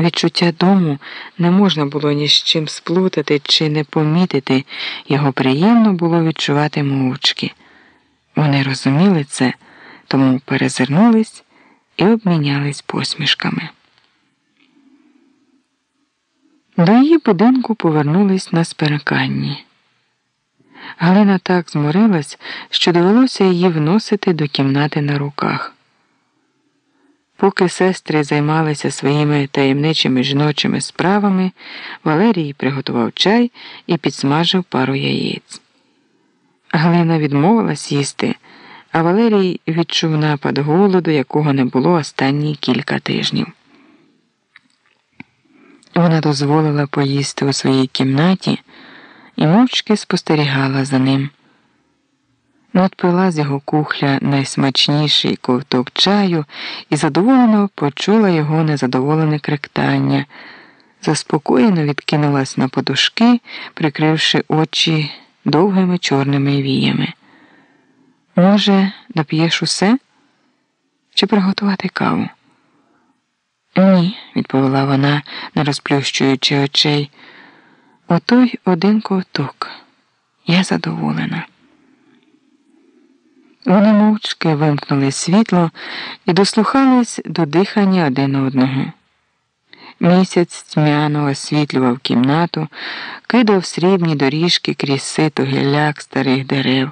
Відчуття дому не можна було ні з чим сплутати чи не помітити, його приємно було відчувати мовчки. Вони розуміли це, тому перезирнулись і обмінялись посмішками. До її будинку повернулись на спереканні. Галина так зморилась, що довелося її вносити до кімнати на руках. Поки сестри займалися своїми таємничими жіночими справами, Валерій приготував чай і підсмажив пару яєць. Галина відмовилась їсти, а Валерій відчув напад голоду, якого не було останні кілька тижнів. Вона дозволила поїсти у своїй кімнаті і мовчки спостерігала за ним. Надпила з його кухля найсмачніший ковток чаю і задоволено почула його незадоволене кректання, заспокоєно відкинулась на подушки, прикривши очі довгими чорними віями. Може, доп'єш усе? Чи приготувати каву? Ні, відповіла вона, не розплющуючи очей. Отой один ковток. Я задоволена. Вони мовчки вимкнули світло і дослухались до дихання один одного. Місяць тьмяно освітлював кімнату, кидав срібні доріжки крізь сито гілляк старих дерев.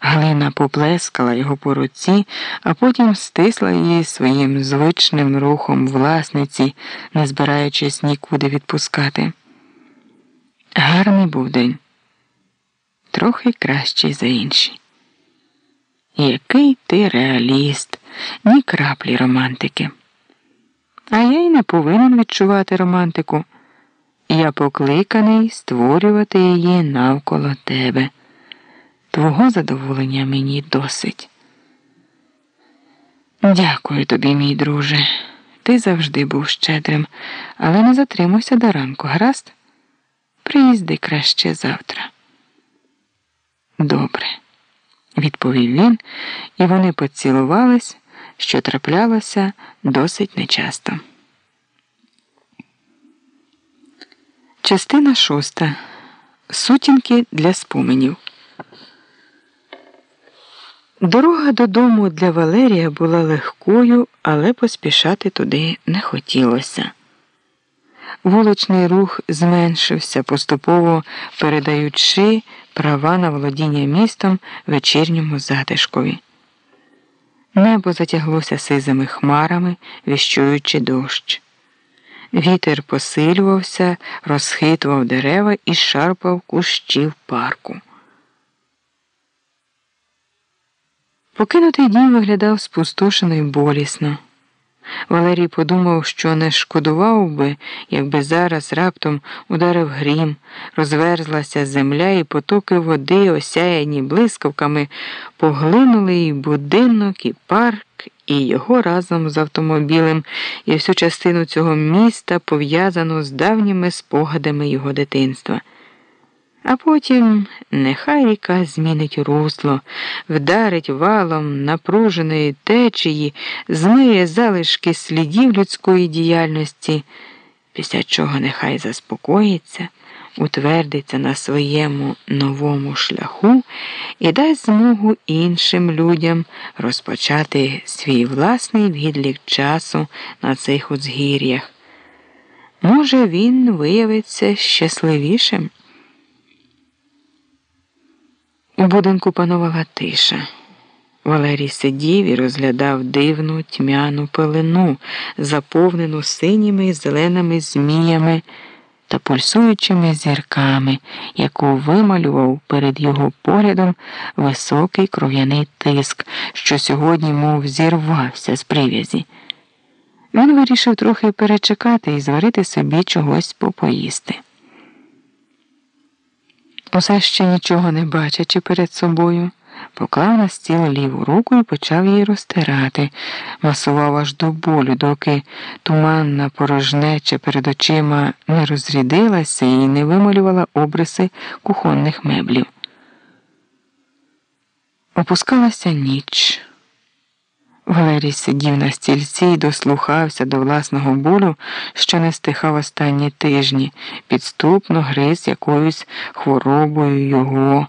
Галина поплескала його по руці, а потім стисла її своїм звичним рухом власниці, не збираючись нікуди відпускати. Гарний був день, трохи кращий за інші. Який ти реаліст, ні краплі романтики. А я й не повинен відчувати романтику. Я покликаний створювати її навколо тебе. Твого задоволення мені досить. Дякую тобі, мій друже. Ти завжди був щедрим, але не затримуйся до ранку, гаразд? Приїзди краще завтра. Добре відповів він, і вони поцілувались, що траплялося досить нечасто. Частина шоста. Сутінки для споменів. Дорога додому для Валерія була легкою, але поспішати туди не хотілося. Вуличний рух зменшився, поступово передаючи права на володіння містом вечірньому затишкові. Небо затяглося сизими хмарами, віщуючи дощ. Вітер посилювався, розхитував дерева і шарпав кущів парку. Покинутий дім виглядав спустошено й болісно. Валерій подумав, що не шкодував би, якби зараз раптом ударив грім, розверзлася земля, і потоки води, осяяні блискавками, поглинули і будинок, і парк, і його разом з автомобілем, і всю частину цього міста пов'язану з давніми спогадами його дитинства. А потім нехай ріка змінить русло, вдарить валом напруженої течії, змиє залишки слідів людської діяльності, після чого нехай заспокоїться, утвердиться на своєму новому шляху і дасть змогу іншим людям розпочати свій власний відлік часу на цих узгір'ях. Може, він виявиться щасливішим. У будинку панувала тиша. Валерій сидів і розглядав дивну тьмяну пелену, заповнену синіми і зеленими зміями та пульсуючими зірками, яку вималював перед його поглядом високий кров'яний тиск, що сьогодні, мов зірвався з прив'язі. Він вирішив трохи перечекати і зварити собі чогось попоїсти. Усе ще нічого не бачачи перед собою, поклав на стіл ліву руку і почав її розтирати, масував аж до болю, доки туманна порожнеча перед очима не розрядилася і не вималювала обриси кухонних меблів. Опускалася ніч. Валерій сидів на стільці і дослухався до власного болю, що не стихав останні тижні, підступно гриз якоюсь хворобою його,